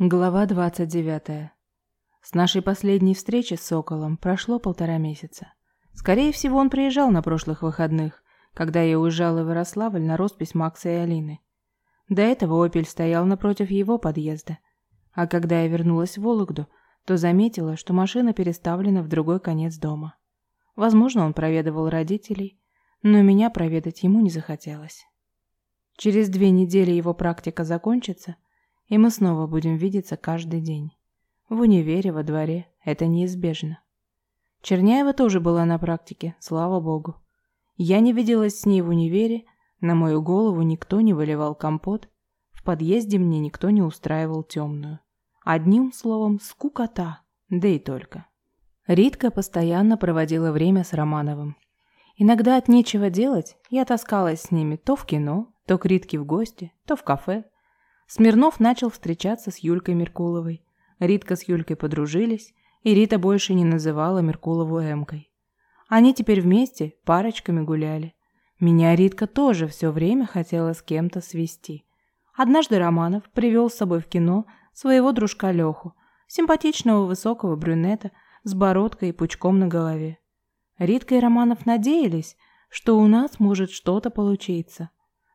Глава 29. С нашей последней встречи с Соколом прошло полтора месяца. Скорее всего, он приезжал на прошлых выходных, когда я уезжала в Ярославль на роспись Макса и Алины. До этого «Опель» стоял напротив его подъезда. А когда я вернулась в Вологду, то заметила, что машина переставлена в другой конец дома. Возможно, он проведывал родителей, но меня проведать ему не захотелось. Через две недели его практика закончится – и мы снова будем видеться каждый день. В универе, во дворе. Это неизбежно. Черняева тоже была на практике, слава богу. Я не виделась с ней в универе, на мою голову никто не выливал компот, в подъезде мне никто не устраивал темную. Одним словом, скукота, да и только. Ритка постоянно проводила время с Романовым. Иногда от нечего делать я таскалась с ними то в кино, то к Ритке в гости, то в кафе, Смирнов начал встречаться с Юлькой Меркуловой. Ритка с Юлькой подружились, и Рита больше не называла Меркулову Эмкой. Они теперь вместе парочками гуляли. Меня Ритка тоже все время хотела с кем-то свести. Однажды Романов привел с собой в кино своего дружка Леху, симпатичного высокого брюнета с бородкой и пучком на голове. Ритка и Романов надеялись, что у нас может что-то получиться,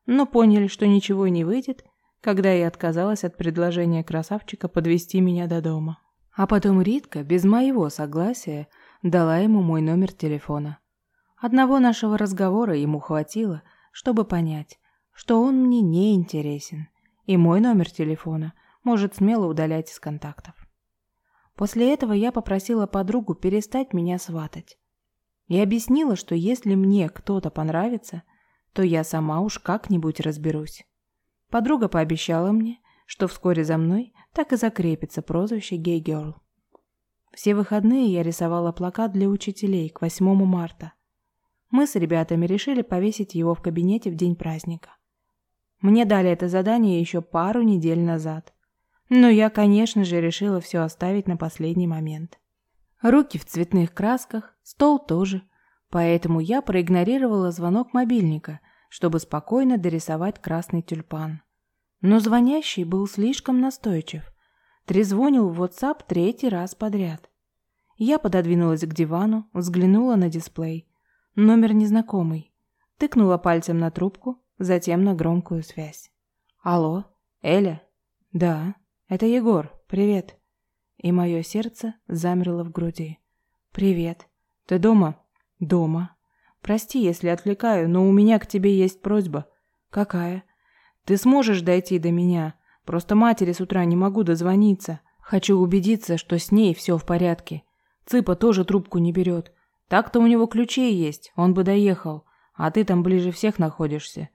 но поняли, что ничего не выйдет, когда я отказалась от предложения красавчика подвести меня до дома. А потом Ритка, без моего согласия, дала ему мой номер телефона. Одного нашего разговора ему хватило, чтобы понять, что он мне не интересен, и мой номер телефона может смело удалять из контактов. После этого я попросила подругу перестать меня сватать. И объяснила, что если мне кто-то понравится, то я сама уж как-нибудь разберусь. Подруга пообещала мне, что вскоре за мной так и закрепится прозвище «Гей-герл». Все выходные я рисовала плакат для учителей к 8 марта. Мы с ребятами решили повесить его в кабинете в день праздника. Мне дали это задание еще пару недель назад. Но я, конечно же, решила все оставить на последний момент. Руки в цветных красках, стол тоже. Поэтому я проигнорировала звонок мобильника, чтобы спокойно дорисовать красный тюльпан. Но звонящий был слишком настойчив. Трезвонил в WhatsApp третий раз подряд. Я пододвинулась к дивану, взглянула на дисплей. Номер незнакомый. Тыкнула пальцем на трубку, затем на громкую связь. «Алло, Эля?» «Да, это Егор, привет». И мое сердце замерло в груди. «Привет. Ты дома?» «Дома. Прости, если отвлекаю, но у меня к тебе есть просьба. Какая? Ты сможешь дойти до меня? Просто матери с утра не могу дозвониться. Хочу убедиться, что с ней все в порядке. Цыпа тоже трубку не берет. Так-то у него ключей есть, он бы доехал. А ты там ближе всех находишься.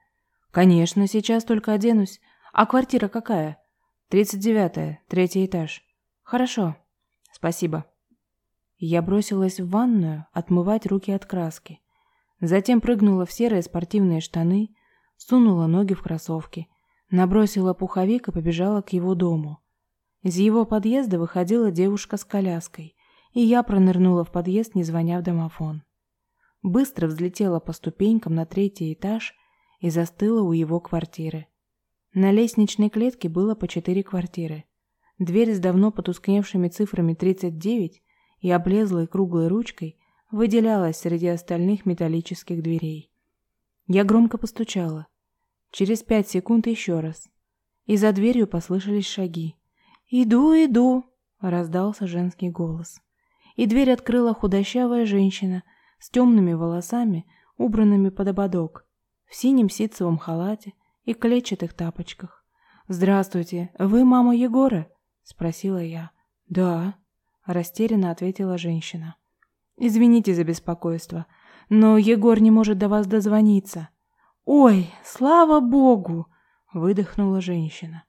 Конечно, сейчас только оденусь. А квартира какая? Тридцать девятая, третий этаж. Хорошо. Спасибо. Я бросилась в ванную отмывать руки от краски. Затем прыгнула в серые спортивные штаны, сунула ноги в кроссовки, набросила пуховик и побежала к его дому. Из его подъезда выходила девушка с коляской, и я пронырнула в подъезд, не звоня в домофон. Быстро взлетела по ступенькам на третий этаж и застыла у его квартиры. На лестничной клетке было по четыре квартиры. Дверь с давно потускневшими цифрами 39 и облезлой круглой ручкой выделялась среди остальных металлических дверей. Я громко постучала. Через пять секунд еще раз. И за дверью послышались шаги. «Иду, иду!» — раздался женский голос. И дверь открыла худощавая женщина с темными волосами, убранными под ободок, в синем ситцевом халате и клетчатых тапочках. «Здравствуйте, вы мама Егора?» — спросила я. «Да», — растерянно ответила женщина. Извините за беспокойство, но Егор не может до вас дозвониться. Ой, слава богу, выдохнула женщина.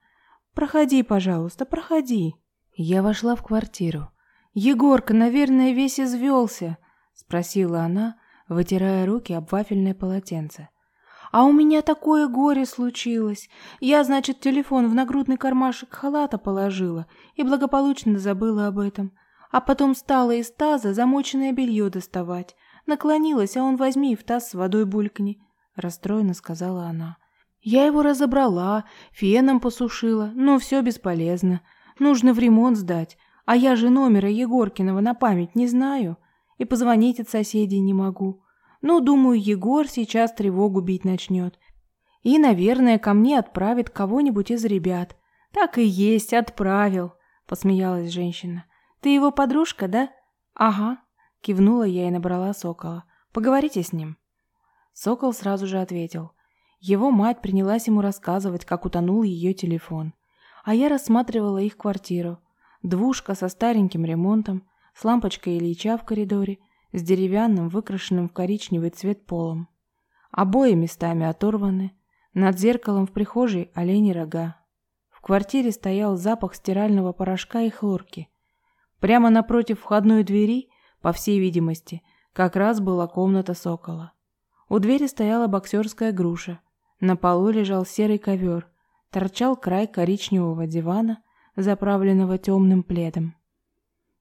Проходи, пожалуйста, проходи. Я вошла в квартиру. Егорка, наверное, весь извелся, спросила она, вытирая руки об вафельное полотенце. А у меня такое горе случилось. Я, значит, телефон в нагрудный кармашек халата положила и благополучно забыла об этом. А потом стала из таза замоченное белье доставать. Наклонилась, а он возьми и в таз с водой булькни. Расстроенно сказала она. Я его разобрала, феном посушила, но все бесполезно. Нужно в ремонт сдать, а я же номера Егоркиного на память не знаю. И позвонить от соседей не могу. Ну, думаю, Егор сейчас тревогу бить начнет. И, наверное, ко мне отправит кого-нибудь из ребят. Так и есть, отправил, посмеялась женщина. Ты его подружка, да? Ага, кивнула я и набрала Сокола. Поговорите с ним. Сокол сразу же ответил. Его мать принялась ему рассказывать, как утонул ее телефон. А я рассматривала их квартиру. Двушка со стареньким ремонтом, с лампочкой Ильича в коридоре, с деревянным, выкрашенным в коричневый цвет полом. Обои местами оторваны, над зеркалом в прихожей олени рога. В квартире стоял запах стирального порошка и хлорки. Прямо напротив входной двери, по всей видимости, как раз была комната сокола. У двери стояла боксерская груша. На полу лежал серый ковер, торчал край коричневого дивана, заправленного темным пледом.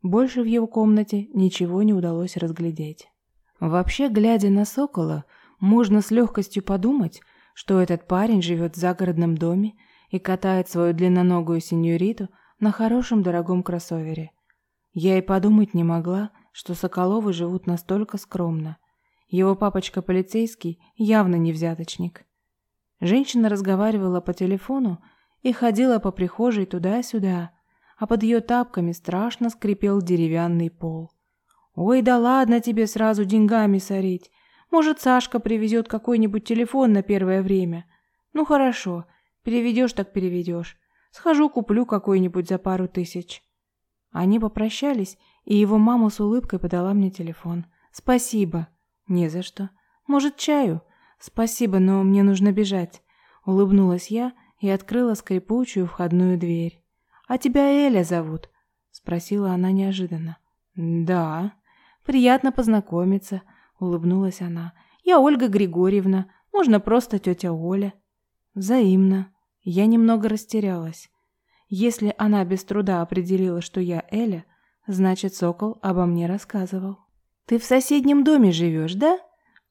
Больше в его комнате ничего не удалось разглядеть. Вообще, глядя на сокола, можно с легкостью подумать, что этот парень живет в загородном доме и катает свою длинноногую сеньориту на хорошем дорогом кроссовере. Я и подумать не могла, что Соколовы живут настолько скромно. Его папочка полицейский явно не взяточник. Женщина разговаривала по телефону и ходила по прихожей туда-сюда, а под ее тапками страшно скрипел деревянный пол. «Ой, да ладно тебе сразу деньгами сорить. Может, Сашка привезет какой-нибудь телефон на первое время. Ну хорошо, переведешь так переведешь. Схожу куплю какой-нибудь за пару тысяч». Они попрощались, и его мама с улыбкой подала мне телефон. «Спасибо». «Не за что. Может, чаю?» «Спасибо, но мне нужно бежать». Улыбнулась я и открыла скрипучую входную дверь. «А тебя Эля зовут?» — спросила она неожиданно. «Да». «Приятно познакомиться», — улыбнулась она. «Я Ольга Григорьевна, можно просто тетя Оля». «Взаимно». Я немного растерялась. Если она без труда определила, что я Эля, значит, Сокол обо мне рассказывал. «Ты в соседнем доме живешь, да?»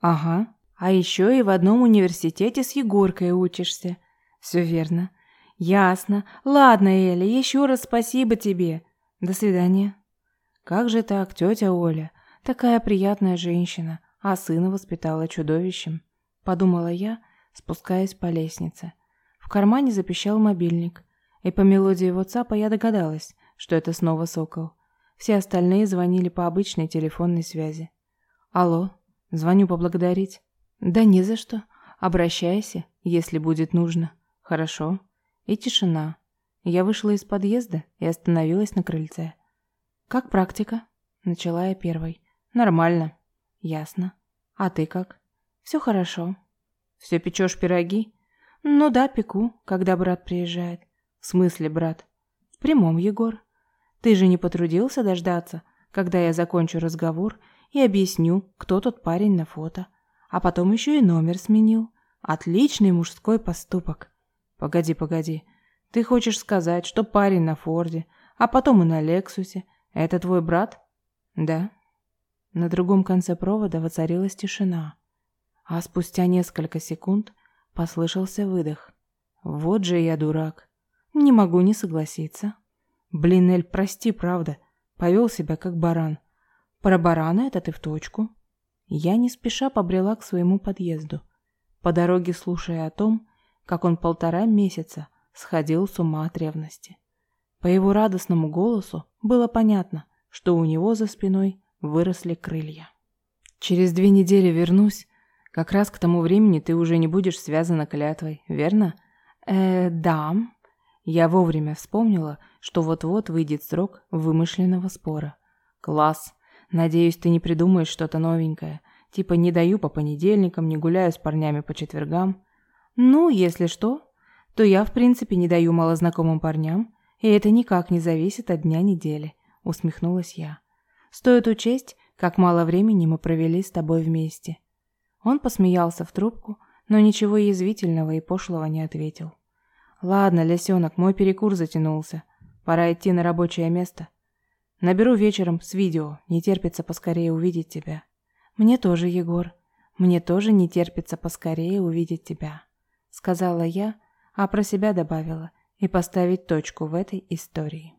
«Ага. А еще и в одном университете с Егоркой учишься». «Все верно. Ясно. Ладно, Эля, еще раз спасибо тебе. До свидания. Как же так, тетя Оля? Такая приятная женщина, а сына воспитала чудовищем. Подумала я, спускаясь по лестнице. В кармане запищал мобильник. И по мелодии WhatsApp я догадалась, что это снова Сокол. Все остальные звонили по обычной телефонной связи. Алло, звоню поблагодарить. Да не за что. Обращайся, если будет нужно. Хорошо. И тишина. Я вышла из подъезда и остановилась на крыльце. «Как практика?» Начала я первой. «Нормально». «Ясно. А ты как?» «Все хорошо». «Все печешь пироги?» «Ну да, пеку, когда брат приезжает». «В смысле, брат?» «В прямом, Егор. Ты же не потрудился дождаться, когда я закончу разговор и объясню, кто тот парень на фото. А потом еще и номер сменил. Отличный мужской поступок». Погоди, погоди. Ты хочешь сказать, что парень на Форде, а потом и на Лексусе это твой брат? Да. На другом конце провода воцарилась тишина, а спустя несколько секунд послышался выдох. Вот же я дурак. Не могу не согласиться. Блин, Эль, прости, правда. Повел себя как баран. Про барана это ты в точку. Я не спеша побрела к своему подъезду, по дороге слушая о том, как он полтора месяца сходил с ума от ревности. По его радостному голосу было понятно, что у него за спиной выросли крылья. «Через две недели вернусь. Как раз к тому времени ты уже не будешь связана клятвой, верно?» «Э, да». Я вовремя вспомнила, что вот-вот выйдет срок вымышленного спора. «Класс. Надеюсь, ты не придумаешь что-то новенькое. Типа не даю по понедельникам, не гуляю с парнями по четвергам. Ну, если что, то я в принципе не даю малознакомым парням, и это никак не зависит от дня недели, усмехнулась я. Стоит учесть, как мало времени мы провели с тобой вместе. Он посмеялся в трубку, но ничего язвительного и пошлого не ответил. Ладно, лисенок, мой перекур затянулся. Пора идти на рабочее место. Наберу вечером с видео. Не терпится поскорее увидеть тебя. Мне тоже, Егор. Мне тоже не терпится поскорее увидеть тебя сказала я, а про себя добавила. и поставить точку в этой истории.